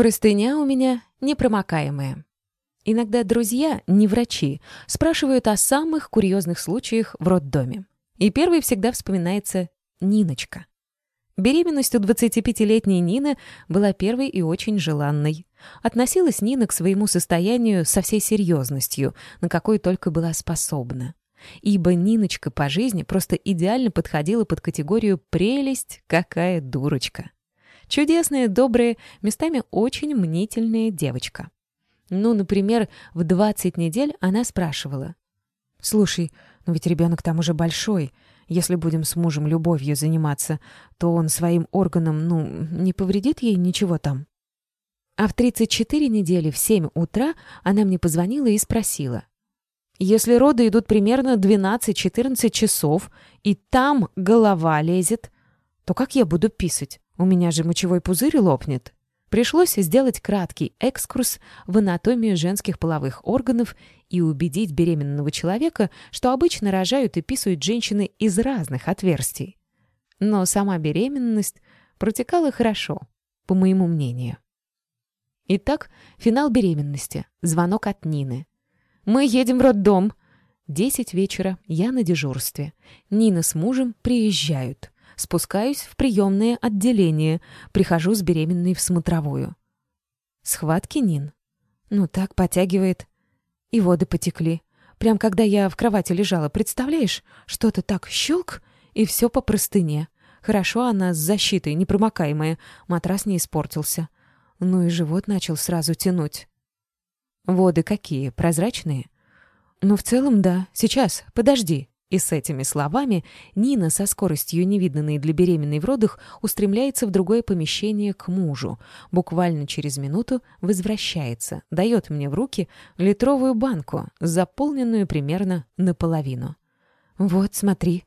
Простыня у меня непромокаемая. Иногда друзья, не врачи, спрашивают о самых курьезных случаях в роддоме. И первый всегда вспоминается Ниночка. Беременность у 25-летней Нины была первой и очень желанной. Относилась Нина к своему состоянию со всей серьезностью, на какой только была способна. Ибо Ниночка по жизни просто идеально подходила под категорию «прелесть, какая дурочка». Чудесная, добрая, местами очень мнительная девочка. Ну, например, в 20 недель она спрашивала. «Слушай, ну ведь ребенок там уже большой. Если будем с мужем любовью заниматься, то он своим органом, ну, не повредит ей ничего там?» А в 34 недели в 7 утра она мне позвонила и спросила. «Если роды идут примерно 12-14 часов, и там голова лезет, то как я буду писать? У меня же мочевой пузырь лопнет. Пришлось сделать краткий экскурс в анатомию женских половых органов и убедить беременного человека, что обычно рожают и писают женщины из разных отверстий. Но сама беременность протекала хорошо, по моему мнению. Итак, финал беременности. Звонок от Нины. «Мы едем в роддом». Десять вечера, я на дежурстве. Нина с мужем приезжают. Спускаюсь в приемное отделение, прихожу с беременной в смотровую. Схватки Нин? Ну так, потягивает. И воды потекли. Прям когда я в кровати лежала, представляешь? Что-то так щелк, и все по простыне. Хорошо она с защитой, непромокаемая. Матрас не испортился. Ну и живот начал сразу тянуть. Воды какие? Прозрачные? Ну, в целом, да. Сейчас, подожди. И с этими словами Нина со скоростью, невиданной для беременной в родах, устремляется в другое помещение к мужу. Буквально через минуту возвращается, дает мне в руки литровую банку, заполненную примерно наполовину. «Вот, смотри».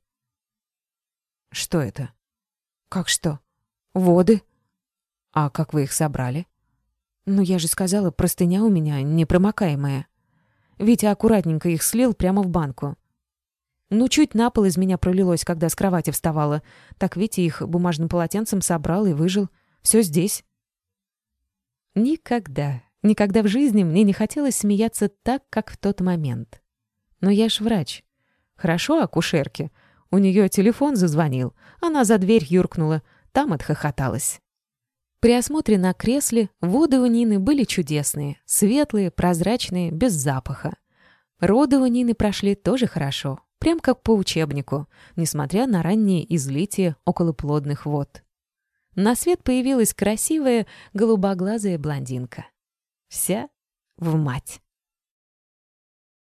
«Что это?» «Как что?» «Воды». «А как вы их собрали?» «Ну, я же сказала, простыня у меня непромокаемая». Витя аккуратненько их слил прямо в банку. Ну, чуть на пол из меня пролилось, когда с кровати вставала. Так Витя их бумажным полотенцем собрал и выжил. Все здесь. Никогда, никогда в жизни мне не хотелось смеяться так, как в тот момент. Но я ж врач. Хорошо акушерке. У нее телефон зазвонил. Она за дверь юркнула. Там отхохоталась. При осмотре на кресле воды у Нины были чудесные. Светлые, прозрачные, без запаха. Роды у Нины прошли тоже хорошо прям как по учебнику, несмотря на раннее излитие околоплодных вод. На свет появилась красивая голубоглазая блондинка. Вся в мать.